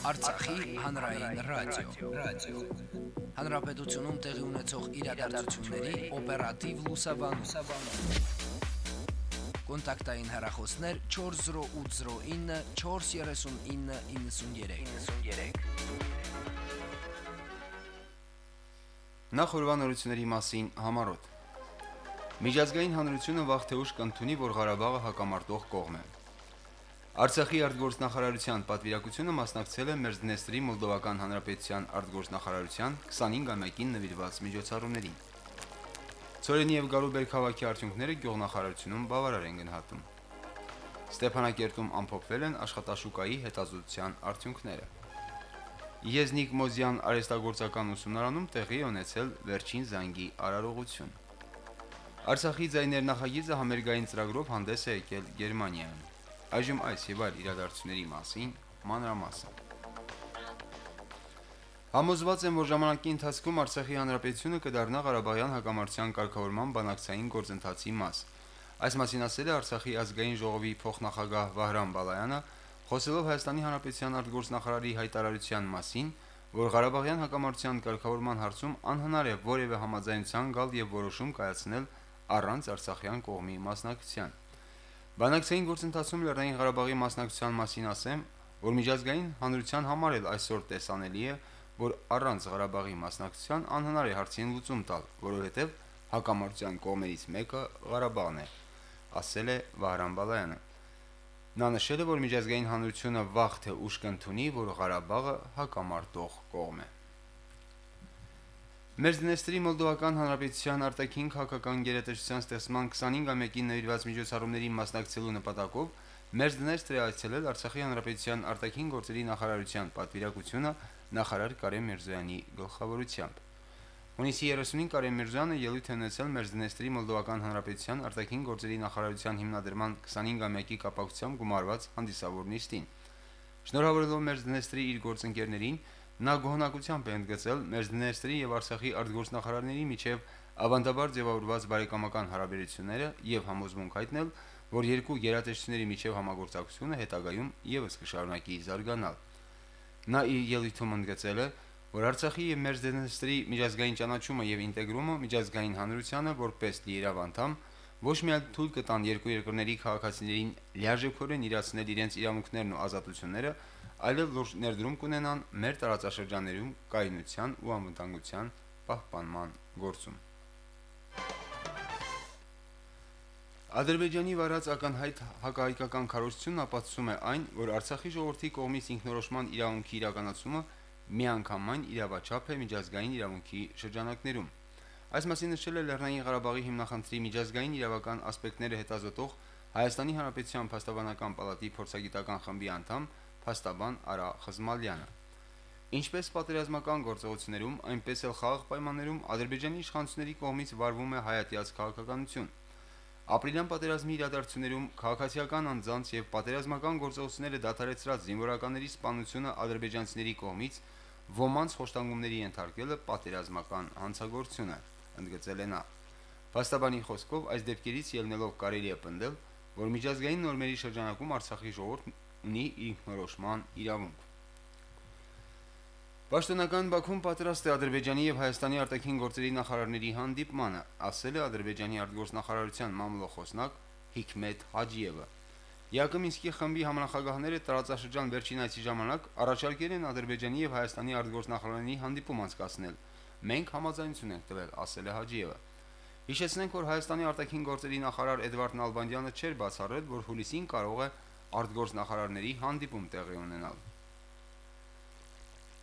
Արցախի հանրային ռադիո, ռադիո։ Հանրապետությունում տեղի ունեցող իրադարձությունների օպերատիվ լուսաբանում։ Կոնտակտային հեռախոսներ 40809 43993։ 93։ Նախ ուրվանորությունների մասին համարոտ։ Միջազգային հանրությունը վաղ թե ուշ կընդունի, որ Ղարաբաղը հակամարտող կողմ է։ Արցախի արտգործնախարարության պատվիրակությունը մասնակցել է Մերձդնեստրի Մոլդովական Հանրապետության արտգործնախարարության 25-ամյակին նվիրված միջոցառումներին։ Ցորենի եւ Գարուբեր քաղաքի արդյունքները գյուղնախարարությունում բավարար են գնահատում։ Ստեփանակերտում ամփոփվել են աշխատաշուկայի հետազոտության արդյունքները։ Եզնիկ Մոզյան արեստագործական ուսումնարանում տեղի ունեցել վերջին զանգի արարողություն։ Արցախի ձայներ նախագիծը համերգային ծրագրով հանդես է եկել Գերմանիայում։ Այժմ այս եւ այլ իրադարձությունների մասին մանրամասն։ Համոզված եմ, որ ժամանակի ընթացքում Արցախի հանրապետությունը կդառնա Ղարաբաղյան հակամարտության կարգավորման բանակցային գործընթացի մաս։ Այս մասին ասել է Արցախի ազգային ժողովի փոխնախագահ Վահրամ Բալայանը, խոսելով Հայաստանի Հանրապետության արտգործնախարարի հայտարարության մասին, որ Ղարաբաղյան հակամարտության կարգավորման հարցում անհնար է որևէ համաձայնության գալ եւ որոշում կայացնել առանց Արցախյան կողմի մասնակցության։ Բանակցային գործընթացում Լեռնային Ղարաբաղի մասնակցության մասին ասեմ, որ միջազգային հանրության համար էլ այսօր տեսանելի է, որ առանց Ղարաբաղի մասնակցության անհնար է հարցին լուծում տալ, որովհետև հակամարտության կողմերից մեկը Ղարաբաղն է, ասել է Վահրամ Բալայանը։ Նա նշել է, որ միջազգային հանրությունը վաղ թե ուշ կընդունի, որ Ղարաբաղը հակամարտող կողմ է։ Մերձնեստրի Մոլդովական Հանրապետության արտաքին քաղաքական գերատեսչության ստեղծման 25-ամյակին նվիրված միջոցառումների մասնակցելու նպատակով Մերձնեստրի այցելել Արցախի Հանրապետության արտաքին գործերի նախարարության պատվիրակությունը նախարար Կարեն Միրզոյանի գլխավորությամբ։ Հունիսի 30-ին Կարեն Միրզոյանը ելույթ է ունեցել Մերձնեստրի Մոլդովական Հանրապետության արտաքին գործերի նախարարության հիմնադրման 25-ամյակի կապակցությամբ գումարված հանդիսավոր նիստին։ Շնորհավորելով Մերձնեստրի իր գործընկերներին, Նա գոհնակությամբ է ընդգծել Մերձդնեստրի եւ Արցախի արտգործնախարարների միջև ավանդաբար ձևավորված բարեկամական հարաբերությունները եւ համոզմունք հայտնել, որ երկու գերատեսչությունների միջև համագործակցությունը հետագայում եւս կշարունակի զարգանալ։ Նա իր ելույթում ընդգծել է, որ Արցախի եւ Մերձդնեստրի միջազգային ճանաչումը եւ ինտեգրումը միջազգային հանրությանը որպես լիիրավ անդամ ոչ միայն թույլ կտան երկու երկրների քաղաքացիներին լիարժեքորեն իրացնել իրենց իրավունքներն ու ազատությունները, այլև լուրջ ներդրում կունենան մեր տարածաշրջաններում կայունության ու անվտանգության պահպանման գործում։ Ադրբեջանի վարած ակնհայտ հակահայկական քարոզությունն ապացուցում է այն, որ Արցախի ժողովրդի կողմից ինքնորոշման իրավունքի իրականացումը միանգամայն իրավաչափ է միջազգային իրավունքի շրջանակներում։ Այս մասին նշել է Լեռնային Ղարաբաղի հիմնախնդրի միջազգային իրավական ասպեկտները հետազոտող Հայաստանի Հանրապետության Փաստաբանական պալատի փորձագիտական խմբի անդամ փաստաբան Արա Խզմալյանը։ Ինչպես պատերազմական գործողություններում, այնպես էլ խաղաղ պայմաններում Ադրբեջանի իշխանությունների կողմից վարվում է հայատյաց քաղաքականություն։ Ապրիլյան պատերազմի իրադարձություններում քաղաքացիական անձանց եւ պատերազմական գործողությունները դադարեցրած զինվորականների սպանությունը ադրբեջանցիների կողմից ոմանց խոշտանգումների ենթարկելը պատերազմական հանցագործություն է, ընդգծել է նա։ Փաստաբանի խոսքով այս դեպքերից ելնելով կարելի է պնդել, որ միջազգային նորմերի շրջանակում Արցախի ժողովուրդն ունի ինքնորոշման իրավունք։ Պաշտոնական Բաքուն պատրաստ է Ադրբեջանի եւ Հայաստանի արտաքին գործերի նախարարների հանդիպմանը, ասել է Ադրբեջանի արտգործնախարարության մամլոխոսնակ Հիկմետ Հաջիևը։ Յակոմինսկի խմբի համանախագահները տարածաշրջան վերջին այցի ժամանակ առաջարկել են Ադրբեջանի եւ Հայաստանի արտգործնախարարների հանդիպում անցկացնել։ Մենք համաձայնություն ենք տվել, ասել է Հաջիևը։ Հիշեցնենք, որ Հայաստանի արտաքին գործերի նախարար Էդվարդ Նալբանդյանը չէր բացառել, որ հուլիսին կարող է արտգործնախարարների հանդիպում տեղի ունենալ։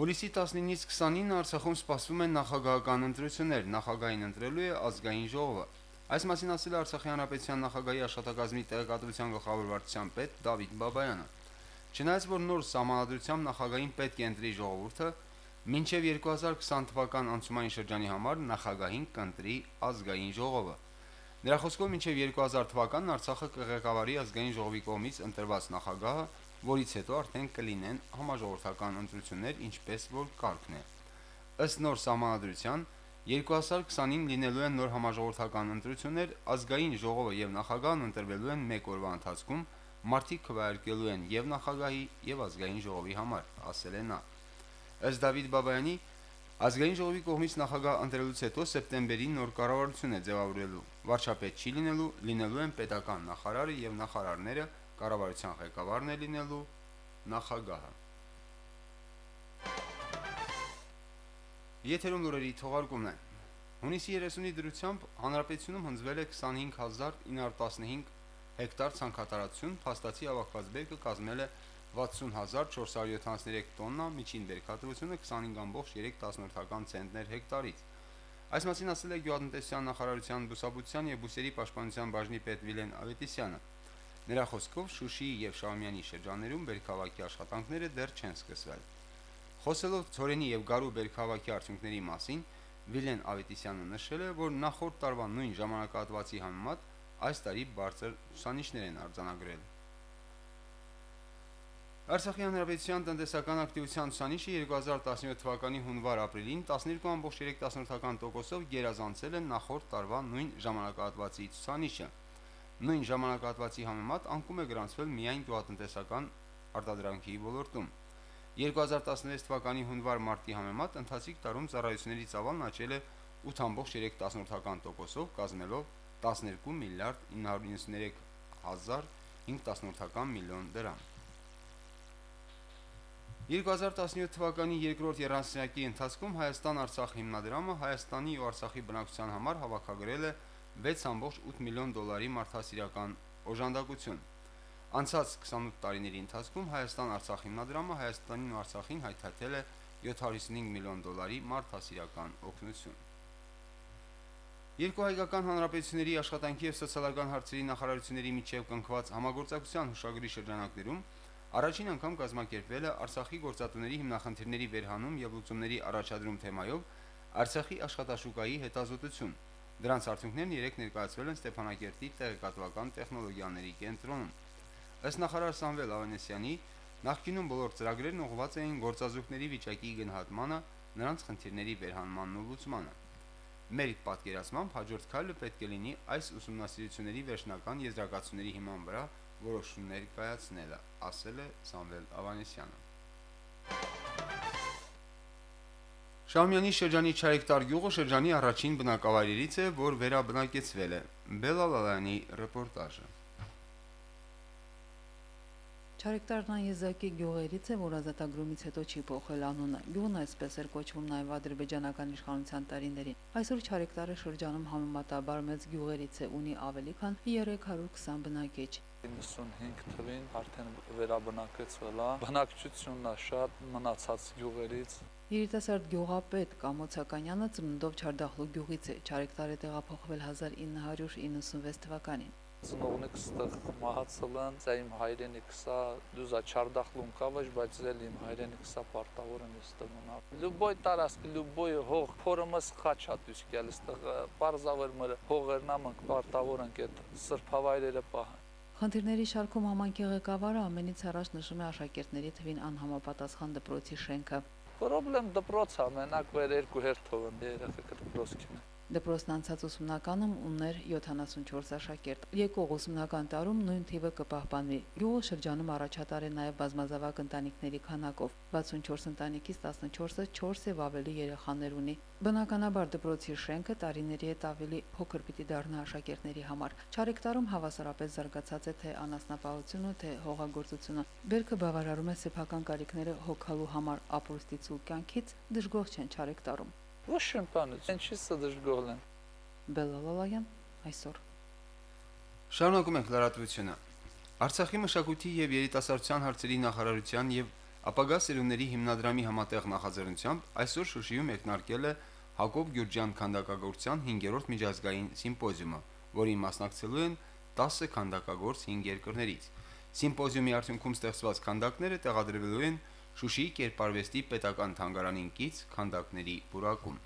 Հուլիսի 19-ից 29-ը Արցախում սպասվում են նախագահական ընտրություններ, նախագահային ընտրելու է ազգային ժողովը։ Այս մասին ասել է Արցախի հանրապետության նախագահի աշխատակազմի տեղեկատվության գլխավոր վարչության պետ Դավիթ Բաբայանը։ Չնայած որ նոր համանadrությամբ նախագահային պետք է ընտրի ժողովուրդը, մինչև 2020 թվական անցումային շրջանի համար նախագահին կընտրի ազգային ժողովը։ Նրա խոսքով մինչև 2000 թվականն Արցախը կղեկավարի ազգային ժողովի կողմից ընտրված նախագահը, որից հետո արդեն կլինեն համաժողովրդական ընտրություններ, ինչպես որ կարգն է։ Ըստ նոր համանդրության 2020-ին լինելու են նոր համաժողովրդական ընտրություններ, ազգային ժողովը եւ նախագահն ընտրվելու են 1 օրվա ընթացքում, մարդիկ քվեարկելու են եւ նախագահի եւ ազգային ժողովի համար, ասել է նա։ Ըստ Դավիթ Բաբայանի Ազգային ժողովի կողմից նախագահ ընտրելուց հետո սեպտեմբերին նոր կառավարություն է ձևավորելու։ Վարչապետ չի լինելու, լինելու են պետական նախարարը եւ նախարարները, կառավարության ղեկավարն է լինելու նախագահը։ Եթերում լուրերի թողարկումն է։ Հունիսի 30-ի դրությամբ հանրապետությունում հնձվել է 25915 հեկտար ցանքատարություն, փաստացի ավակված բերքը կազմել է 60473 տոննա, միջին բերքատվությունը 25.3 ցենտներ հեկտարից։ Այս մասին ասել է Գյուղատնտեսության նախարարության բուսաբուծության եւ բուսերի պաշտպանության բաժնի պետ Վիլեն Ավետիսյանը։ Նրա խոսքով Շուշիի եւ Շահումյանի շրջաններում բերքավակի աշխատանքները դեռ չեն սկսվել։ Խոսելով ծորենի եւ գարու բերքավակի արդյունքների մասին, Վիլեն Ավետիսյանը նշել է, որ նախորդ տարվա նույն ժամանակահատվածի համեմատ այս տարի բարձր ցուցանիշներ են արձանագրել։ Արցախի հանրապետության տնտեսական ակտիվության ցուցանիշը 2017 թվականի հունվար-ապրիլին 12.3%-ով գերազանցել է նախորդ տարվա նույն ժամանակահատվածի ցուցանիշը։ Նույն ժամանակահատվածի համեմատ անկում է գրանցվել միայն գյուղատնտեսական արտադրանքի ոլորտում։ 2016 թվականի հունվար-մարտի համեմատ ընթացիկ տարում ծառայությունների ծավալն աճել է 8.3%-ով, կազմելով 12 միլիարդ 993 հազար 5 միլիոն դրամ։ 2017 թվականի երկրորդ երասնյակի ընթացքում Հայաստան-Արցախ հիմնադրամը Հայաստանի ու Արցախի բնակչության համար հավաքագրել է 6.8 միլիոն դոլարի մարդասիրական օժանդակություն։ Անցած 28 տարիների ընթացքում Հայաստան-Արցախ հիմնադրամը Հայաստանին ու Արցախին հայթայթել է 755 միլիոն դոլարի մարդասիրական օգնություն։ Երկու հայկական հանրապետությունների աշխատանքի եւ սոցիալական հարցերի նախարարությունների միջև կնքված համագործակցության հուշագրի շրջանակներում Առաջին անգամ կազմակերպվել է Արցախի գործատուների հիմնախնդիրների վերհանում եւ լուծումների առաջադրում թեմայով Արցախի աշխատաշուկայի հետազոտություն։ Դրանց արդյունքներն երեք ներկայացվել են Ստեփանակերտի տեղեկատվական տեխնոլոգիաների կենտրոնում։ Ըստ նախարար Սամվել Ավանեսյանի, նախկինում բոլոր ծրագրերն ուղղված էին գործազուրկների վիճակի գնահատմանը, նրանց խնդիրների վերհանմանն ու լուծմանը։ Մեր պատկերացմամբ հաջորդ քայլը պետք է լինի այս ուսումնասիրությունների վերջնական եզրակացությունների հիման վրա որոշումներ կայացնելը, ասել է Սամվել Ավանեսյանը։ Շամյանի շրջանի Չայեկտար գյուղը շրջանի առաջին բնակավայրերից է, որ վերաբնակեցվել է։ Բելալալյանի ռեպորտաժը։ Չարեկտարնան եզակի գյուղերից է, որ ազատագրումից հետո չի փոխել անունը։ Գյուղն այսպես էր կոչվում նաև ադրբեջանական իշխանության տարիներին։ Այսօր Չարեկտարը շրջանում համեմատաբար մեծ գյուղերից է, ունի ավելի քան 320 բնակիչ։ 95 թվին արդեն վերաբնակեցվել է։ Բնակչությունն է շատ մնացած գյուղերից։ Երիտասարդ գյուղապետ Կամոց Հականյանը ծննդով Չարդախլու գյուղից է։ Չարեկտարը տեղափոխվել 1996 թվականին ծնողնիկս ստեղ մահացել են, դա իմ հայրենիքս է, դուզա Չարդախլում կավэж, բայց էլ իմ հայրենիքս է պարտավոր եմ ստեղ մնա։ Լուբոյ տարածք, լուբոյ հող, փորոմս խաչա դուս գալ ստեղ, բարձավեր մը հողերն ամենք պարտավոր ենք այդ սրբավայրերը պահան։ Խնդիրների շարքում համանքի ղեկավարը ամենից առաջ նշում է աշակերտների թվին անհամապատասխան դպրոցի շենքը։ Պրոբլեմ դպրոցը մենակ վեր երկու հերթով են երեխեքը դպրոցքին։ Դպրոցն անցած ուսումնականում ուներ 74 աշակերտ։ Եկող ուսումնական տարում նույն թիվը կպահպանվի։ Գյուղը շրջանում առաջատար է նաև բազմազավակ ընտանիքների քանակով։ 64 ընտանիքից 14-ը 4 եւ ավելի երեխաներ ունի։ Բնականաբար դպրոցի շենքը տարիների հետ ավելի փոքր պիտի դառնա աշակերտների համար։ Չարեկտարում հավասարապես զարգացած է թե անասնապահությունը, թե հողագործությունը։ Բերքը բավարարում է սեփական կարիքները հոգալու համար ապրոստից ու կյանքից դժգոհ չեն Չարեկտարում։ Ոչ շեմպանուց, ինչի՞ս դժգոհ են։ Բելալալայան այսօր։ Շարունակում ենք լրատվությունը։ Արցախի մշակույթի եւ երիտասարդության հարցերի նախարարության եւ ապագա սերունդների հիմնադրամի համատեղ նախաձեռնությամբ այսօր Շուշիում մեկնարկել է Հակոբ Գյուրջյան քանդակագործության 5-րդ միջազգային սիմպոզիումը, որին մասնակցելու են 10 քանդակագործ 5 երկրներից։ Սիմպոզիումի արդյունքում ստեղծված քանդակները տեղադրվելու են Շուշիի կերպարվեստի պետական թանգարանին կից քանդակների բուրակում։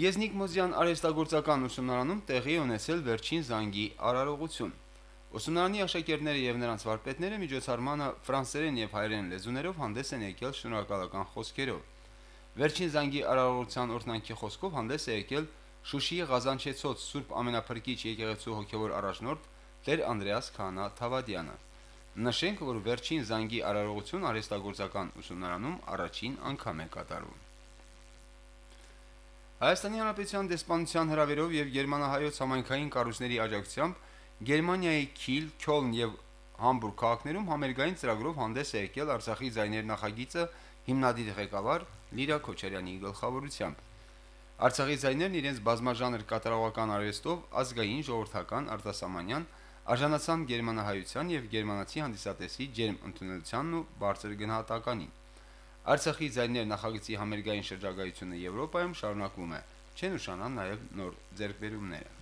Եզնիկ Մոզյան արհեստագործական ուսումնարանում տեղի ունեցել վերջին զանգի արարողություն։ Ուսումնարանի աշակերտները եւ նրանց վարպետները միջոցառմանը ֆրանսերեն եւ հայերեն լեզուներով հանդես են եկել շնորհակալական խոսքերով։ Վերջին զանգի արարողության օրդնանքի խոսքով հանդես է եկել Շուշիի Ղազանչեցոց Սուրբ Ամենափրկիչ եկեղեցու հոգևոր առաջնորդ Տեր Անդրեաս Քանա Թավադյանը։ Նշենք, որ վերջին զանգի արարողություն արհեստագործական ուսումնարանում առաջին անգամ է կատարվում։ Հայաստանի Հանրապետության դեսպանության հրավերով եւ Գերմանահայոց համայնքային կառույցների աջակցությամբ Գերմանիայի Քիլ, Քյոլն եւ Համբուրգ քաղաքներում համերգային ծրագրով հանդես է եկել Արցախի ձայներ նախագիծը հիմնադիր ղեկավար Լիրա Քոչարյանի գլխավորությամբ։ Արցախի ձայներն իրենց բազմաժանր կատարողական արվեստով ազգային ժողովրդական արտասահմանյան արժանացան գերմանահայության եւ գերմանացի հանդիսատեսի ջերմ ընդունելությանն ու բարձր գնահատականին։ Արցախի ձայներ նախագծի համերգային շրջագայությունը Եվրոպայում շարունակվում է, չեն ուշանան նաեւ նոր ձեռքբերումները։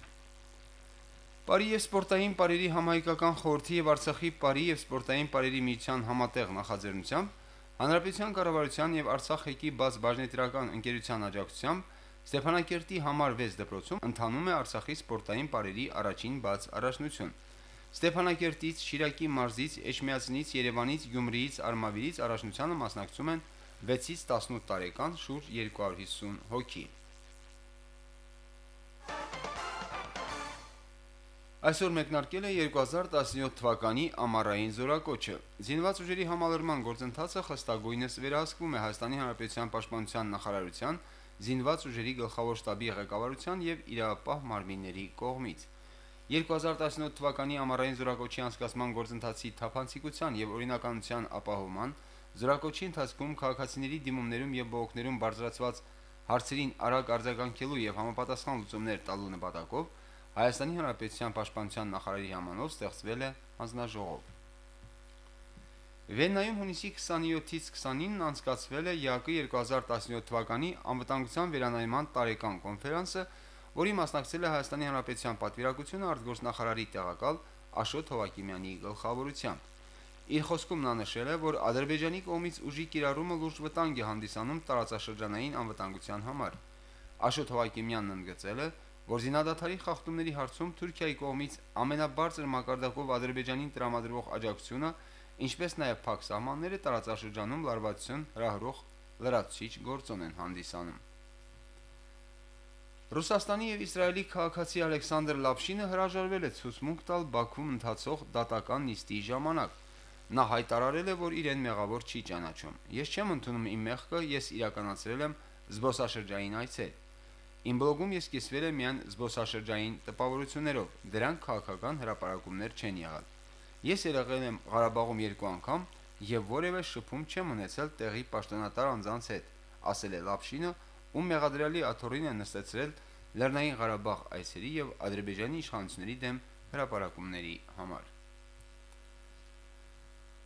Բարի եւ սպորտային բարերի համահայկական խորհրդի եւ Արցախի բարի եւ սպորտային բարերի միության համատեղ նախաձեռնությամբ Հանրապետության կառավարության եւ Արցախ հեկի բաց բաժնետիրական ընկերության աջակցությամբ Ստեփանակերտի համար 6 դպրոցում ընթանում է Արցախի սպորտային բարերի առաջին բաց առաջնություն։ Ստեփանակերտից, Շիրակի մարզից, Էջմիածնից, Երևանից, Գյումրիից, Արմավիրից առաջնությանը մասնակցում են 6-ից 18 տարեկան շուրջ 250 հոգի։ Այսօր մեկնարկել է 2017 թվականի ամառային զորակոչը։ Զինված ուժերի համալրման գործընթացը խստագույնս վերահսկվում է Հայաստանի Հանրապետության Պաշտպանության նախարարության զինված ուժերի գլխավոր շտաբի ղեկավարության եւ իրավապահ մարմինների կողմից։ 2017 թվականի ամառային զորակոչի անցկացման գործընթացի թափանցիկության եւ օրինականության ապահովման, զորակոչի ընթացքում քաղաքացիների դիմումներում եւ բողոքներում բարձրացված հարցերին արագ արձագանքելու եւ համապատասխան լուծումներ տալու նպատակով Հայաստանի Հանրապետության Պաշտպանության նախարարի համանով ստեղծվել է հանձնաժողով։ Վեննայում հունիսի 27-ից 29-ն անցկացվել է ՀԱԿ 2017 թվականի անվտանգության վերանայման տարեկան կոնֆերանսը, որի մասնակցել է Հայաստանի Հանրապետության պատվիրակությունը արտգործնախարարի տեղակալ Աշոտ Հովակիմյանի գլխավորությամբ։ Իր խոսքում նա նշել է, որ Ադրբեջանի կողմից ուժի կիրառումը լուրջ վտանգ է հանդիսանում տարածաշրջանային անվտանգության համար։ Աշոտ Հովակիմյանն ընդգծել է, որ զինադատարի խախտումների հարցում Թուրքիայի կողմից ամենաբարձր մակարդակով Ադրբեջանին տրամադրվող աջակցությունը ինչպես նաև փակ սահմանները տարածաշրջանում լարվածություն հրահրող լրացուցիչ գործոն են հանդիսանում։ Ռուսաստանի եւ Իսրայելի քաղաքացի Ալեքսանդր Լապշինը հրաժարվել է ցուցմունք տալ Բաքվում ընթացող դատական նիստի ժամանակ։ Նա հայտարարել է, որ իրեն մեղավոր չի ճանաչում։ Ես չեմ ընդունում իմ մեղքը, ես իրականացրել եմ զբոսաշրջային այցեր։ Իմ բլոգում ես կիսվել եմ միայն զբոսաշրջային տպավորություններով։ Դրանք քաղաքական հրապարակումներ չեն եղել։ Ես եղել եմ Ղարաբաղում երկու անգամ եւ որևէ շփում չեմ ունեցել տեղի պաշտոնատար անձանց հետ, ասել է Լապշինը, ում մեղադրյալի աթոռին է նստեցրել Լեռնային Ղարաբաղ այցերի եւ Ադրբեջանի իշխանությունների դեմ հրապարակումների համար։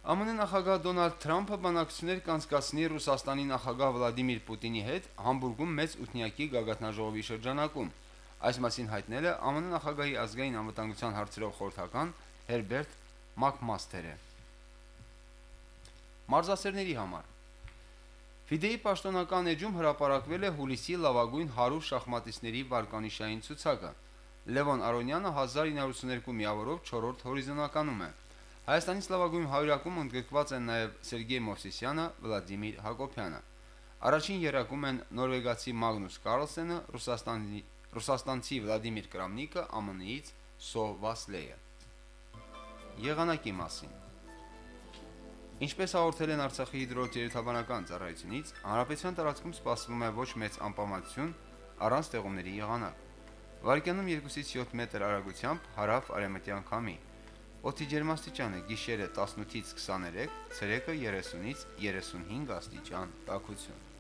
ԱՄՆ նախագահ Դոնալդ Թրամփը բանակցություններ կանցկացնի Ռուսաստանի նախագահ Վլադիմիր Պուտինի հետ Համբուրգում մեծ ութնյակի գագաթնաժողովի շրջանակում։ Այս մասին հայտնել է ԱՄՆ նախագահի ազգային անվտանգության հարցերով խորհրդական Հերբերտ Մակմասթերը։ Մարզասերների համար Ֆիդեի պաշտոնական էջում հրապարակվել է հուլիսի լավագույն 100 շախմատիստների վարկանիշային ցուցակը։ Լևոն Արոնյանը 1982 միավորով 4-րդ հորիզոնականում է։ Հայաստանի լավագույն 100-ակում ընդգրկված են նաև Սերգեյ Մովսիսյանը, Վլադիմիր Հակոբյանը։ Առաջին երակում են նորվեգացի Մագնուս Կարլսենը, Ռուսաստանի Ռուսաստանցի Վլադիմիր Կրամնիկը, ԱՄՆ-ից Սո Վասլեյը եղանակի մասին։ Ինչպես հաղորդել են Արցախի հիդրոթերապևտաբանական ծառայությունից, հանրապետության տարածքում սպասվում է ոչ մեծ անպամատություն առանց տեղումների եղանակ։ Վարկյանում 2-ից 7 մետր արագությամբ հարավ արևմտյան քամի։ Օդի ջերմաստիճանը գիշերը 18-ից 23, ցերեկը 30-ից 35 աստիճան տաքություն։